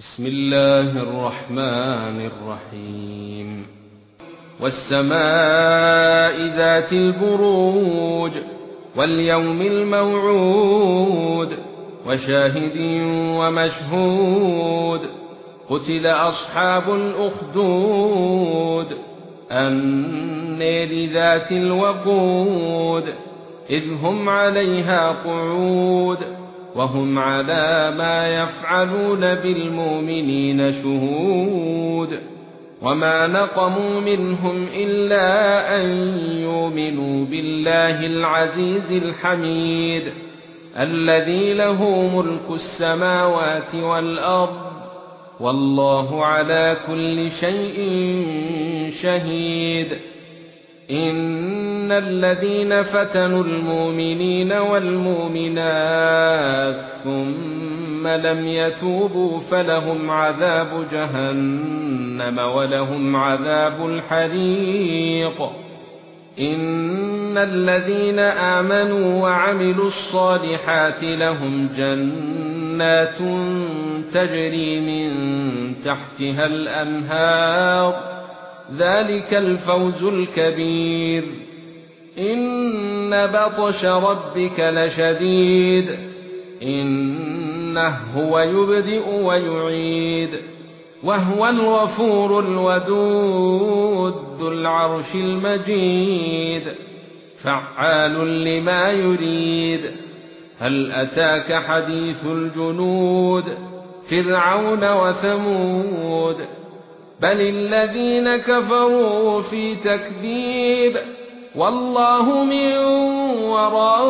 بسم الله الرحمن الرحيم. والسماء ذات البروج واليوم الموعود وشاهد ومشهود قتل أصحاب الأخدود. النار ذات الوقود إذ هم عليها قعود. وهم على ما يفعلون بالمؤمنين شهود وما نقموا منهم إلا أن يؤمنوا بالله العزيز الحميد الذي له ملك السماوات والأرض والله على كل شيء شهيد إن الذين فتنوا المؤمنين والمؤمنات ثم لم يتوبوا فلهم عذاب جهنم ولهم عذاب الحريق. إن الذين آمنوا وعملوا الصالحات لهم جنات تجري من تحتها الأنهار. ذلك الفوز الكبير. إن بطش ربك لشديد. إنه هو يبدئ ويعيد وهو الغفور الودود ذو العرش المجيد فعال لما يريد هل أتاك حديث الجنود فرعون وثمود بل الذين كفروا في تكذيب والله من ورائهم